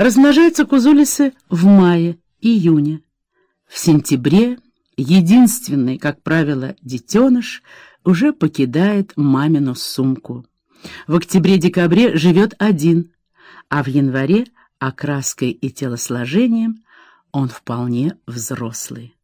Размножаются кузулисы в мае-июне. В сентябре единственный, как правило, детеныш уже покидает мамину сумку. В октябре-декабре живет один, а в январе окраской и телосложением он вполне взрослый.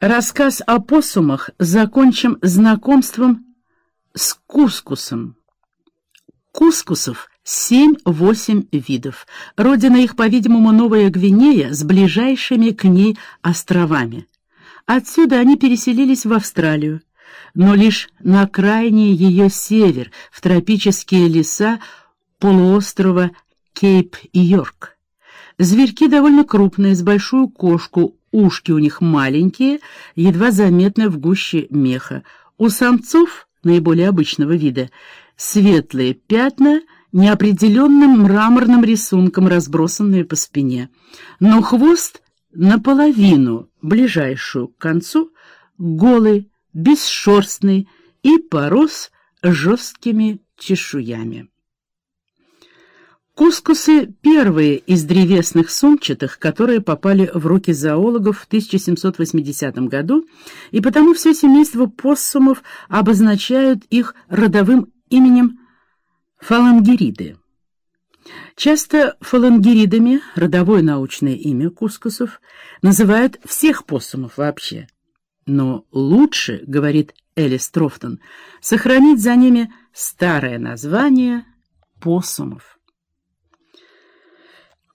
Рассказ о посумах закончим знакомством с кускусом. Кускусов семь-восемь видов. Родина их, по-видимому, Новая Гвинея с ближайшими к ней островами. Отсюда они переселились в Австралию, но лишь на крайний ее север, в тропические леса полуострова Кейп-Йорк. Зверьки довольно крупные, с большую кошку, ушки у них маленькие, едва заметны в гуще меха. У самцов, наиболее обычного вида, светлые пятна неопределенным мраморным рисунком, разбросанные по спине. Но хвост наполовину, ближайшую к концу, голый, бесшерстный и порос жесткими чешуями. Кускусы — первые из древесных сумчатых, которые попали в руки зоологов в 1780 году, и потому все семейство поссумов обозначают их родовым именем фалангериды. Часто фалангеридами, родовое научное имя кускусов, называют всех поссумов вообще. Но лучше, говорит Элис Трофтон, сохранить за ними старое название поссумов.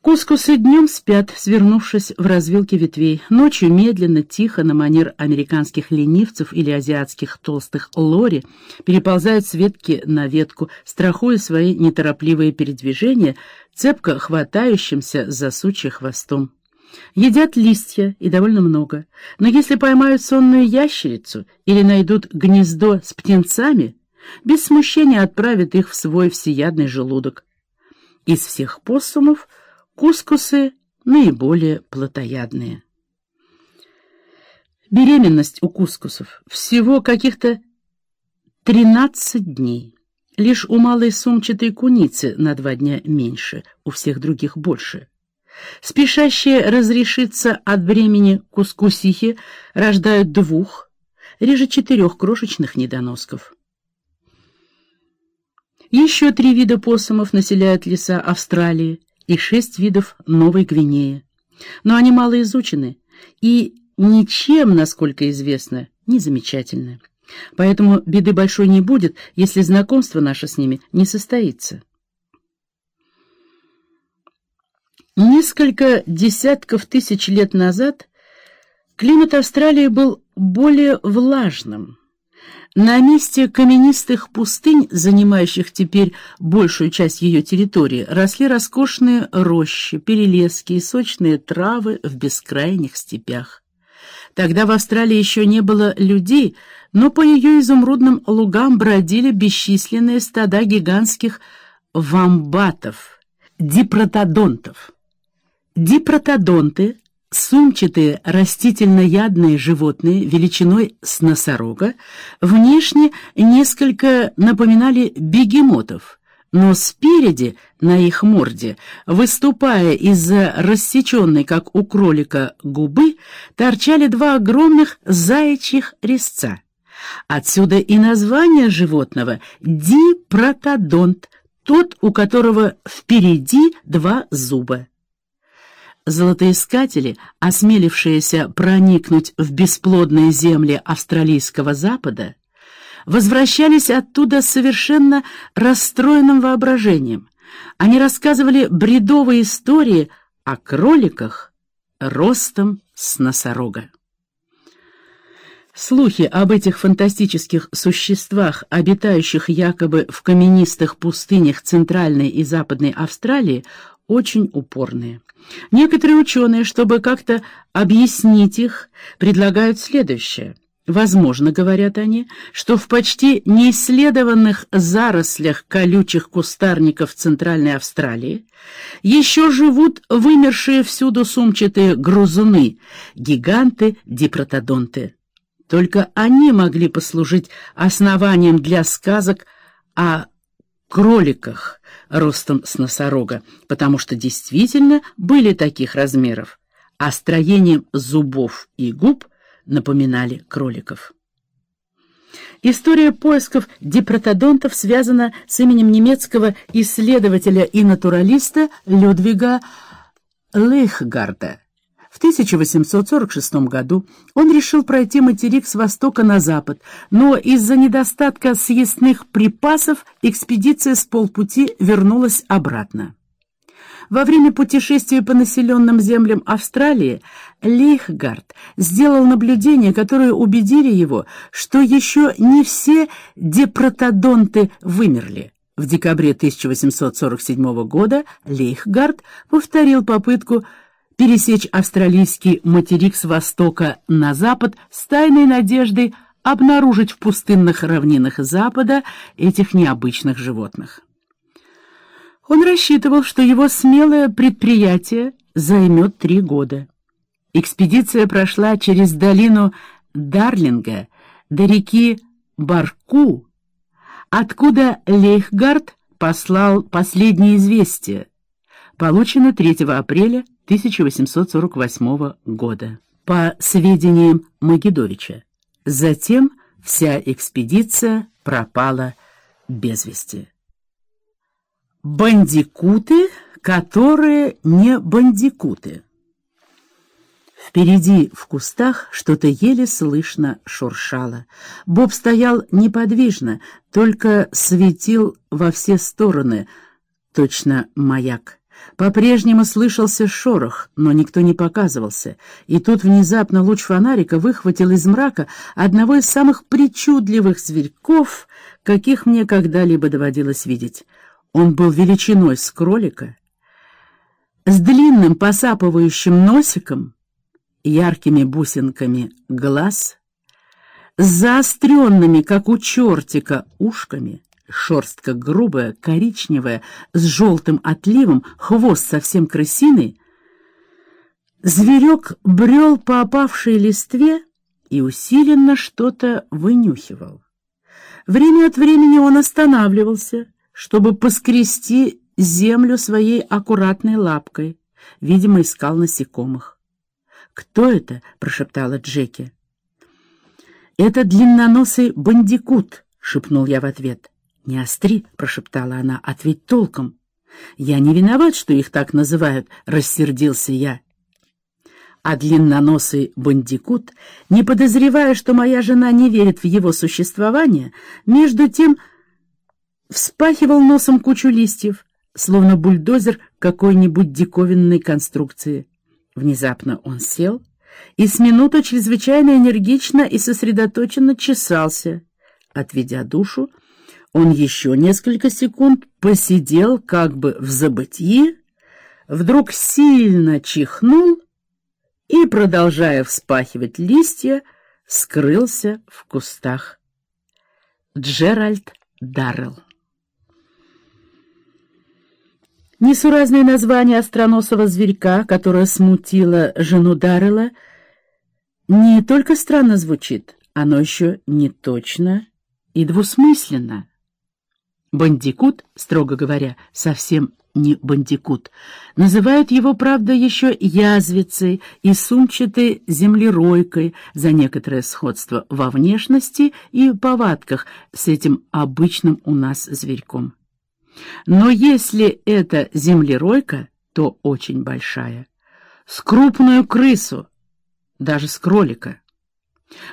Кускусы днем спят, свернувшись в развилке ветвей, ночью медленно, тихо, на манер американских ленивцев или азиатских толстых лори, переползают с ветки на ветку, страхуя свои неторопливые передвижения, цепко хватающимся за сучья хвостом. Едят листья, и довольно много, но если поймают сонную ящерицу или найдут гнездо с птенцами, без смущения отправят их в свой всеядный желудок. Из всех посумов Кускусы наиболее плотоядные. Беременность у кускусов всего каких-то 13 дней. Лишь у малой сумчатой куницы на два дня меньше, у всех других больше. Спешащие разрешиться от бремени кускусихи рождают двух, реже четырех крошечных недоносков. Еще три вида посомов населяют леса Австралии, и шесть видов Новой Гвинеи. Но они мало изучены и ничем, насколько известно, не замечательны. Поэтому беды большой не будет, если знакомство наше с ними не состоится. Несколько десятков тысяч лет назад климат Австралии был более влажным, на месте каменистых пустынь, занимающих теперь большую часть ее территории, росли роскошные рощи, перелески и сочные травы в бескрайних степях. Тогда в Австралии еще не было людей, но по ее изумрудным лугам бродили бесчисленные стада гигантских вамбатов, дипротодонтов. Дипротодонты Сумчатые растительноядные животные величиной с носорога внешне несколько напоминали бегемотов, но спереди на их морде, выступая из-за рассеченной, как у кролика, губы, торчали два огромных заячьих резца. Отсюда и название животного — дипротодонт, тот, у которого впереди два зуба. Золотоискатели, осмелившиеся проникнуть в бесплодные земли австралийского запада, возвращались оттуда совершенно расстроенным воображением. Они рассказывали бредовые истории о кроликах ростом с носорога. Слухи об этих фантастических существах, обитающих якобы в каменистых пустынях Центральной и Западной Австралии, очень упорные. Некоторые ученые, чтобы как-то объяснить их, предлагают следующее. Возможно, говорят они, что в почти неисследованных зарослях колючих кустарников Центральной Австралии еще живут вымершие всюду сумчатые грузуны, гиганты-дипротодонты. Только они могли послужить основанием для сказок о кроликах ростом с носорога, потому что действительно были таких размеров, а строением зубов и губ напоминали кроликов. История поисков дипротодонтов связана с именем немецкого исследователя и натуралиста Людвига Лейхгарда. В 1846 году он решил пройти материк с востока на запад, но из-за недостатка съестных припасов экспедиция с полпути вернулась обратно. Во время путешествия по населенным землям Австралии Лейхгард сделал наблюдения, которые убедили его, что еще не все депротодонты вымерли. В декабре 1847 года Лейхгард повторил попытку пересечь австралийский материк с востока на запад с тайной надеждой обнаружить в пустынных равнинах Запада этих необычных животных. Он рассчитывал, что его смелое предприятие займет три года. Экспедиция прошла через долину Дарлинга до реки Барку, откуда Лейхгард послал последнее известие, получено 3 апреля 1848 года, по сведениям Магедовича. Затем вся экспедиция пропала без вести. Бандикуты, которые не бандикуты. Впереди в кустах что-то еле слышно шуршало. Боб стоял неподвижно, только светил во все стороны, точно маяк. По-прежнему слышался шорох, но никто не показывался, и тут внезапно луч фонарика выхватил из мрака одного из самых причудливых зверьков, каких мне когда-либо доводилось видеть. Он был величиной с кролика, с длинным посапывающим носиком, яркими бусинками глаз, с заостренными, как у чертика, ушками — шерстка грубая, коричневая, с желтым отливом, хвост совсем крысиный. Зверек брел по опавшей листве и усиленно что-то вынюхивал. Время от времени он останавливался, чтобы поскрести землю своей аккуратной лапкой. Видимо, искал насекомых. «Кто это?» — прошептала Джеки. «Это длинноносый бандикут», — шепнул я в ответ. «Не остри», — прошептала она, — «ответь толком». «Я не виноват, что их так называют», — рассердился я. А длинноносый бандикут, не подозревая, что моя жена не верит в его существование, между тем вспахивал носом кучу листьев, словно бульдозер какой-нибудь диковинной конструкции. Внезапно он сел и с минуту чрезвычайно энергично и сосредоточенно чесался. Отведя душу, он еще несколько секунд посидел как бы в забытии, вдруг сильно чихнул и, продолжая вспахивать листья, скрылся в кустах. Джеральд Даррелл Несуразное название остроносого зверька, которое смутило жену Даррелла, не только странно звучит, оно еще не точно и двусмысленно. Бандикут, строго говоря, совсем не бандикут. Называют его, правда, еще язвицей и сумчатой землеройкой за некоторое сходство во внешности и повадках с этим обычным у нас зверьком. Но если это землеройка, то очень большая. С крупную крысу, даже с кролика.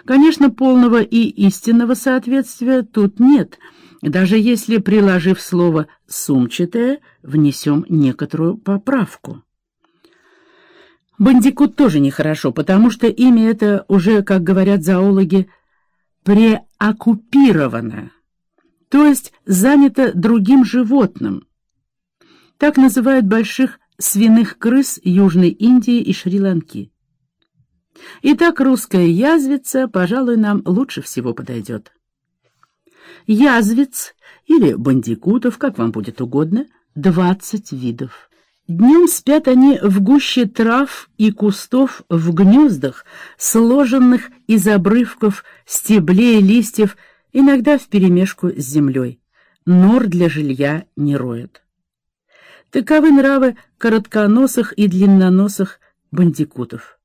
Конечно, полного и истинного соответствия тут нет — даже если, приложив слово «сумчатое», внесем некоторую поправку. Бандикут тоже нехорошо, потому что имя это уже, как говорят зоологи, преоккупировано, то есть занято другим животным. Так называют больших свиных крыс Южной Индии и Шри-Ланки. Итак, русская язвица, пожалуй, нам лучше всего подойдет язвиц или бандикутов, как вам будет угодно, двадцать видов. Днем спят они в гуще трав и кустов в гнездах, сложенных из обрывков стеблей и листьев, иногда вперемешку с землей. нор для жилья не роют. Таковы нравы коротконосых и длинноносых бандикутов.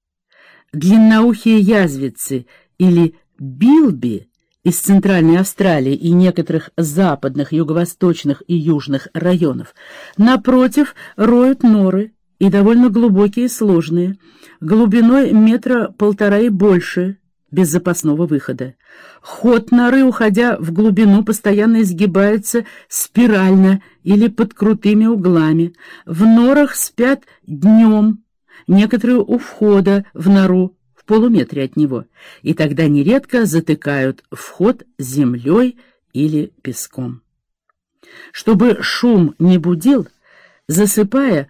Длинноухие язвицы или билби из Центральной Австралии и некоторых западных, юго-восточных и южных районов, напротив, роют норы, и довольно глубокие сложные, глубиной метра полтора и больше, без запасного выхода. Ход норы, уходя в глубину, постоянно изгибается спирально или под крутыми углами. В норах спят днем, некоторые у входа в нору, в полуметре от него, и тогда нередко затыкают вход землей или песком. Чтобы шум не будил, засыпая,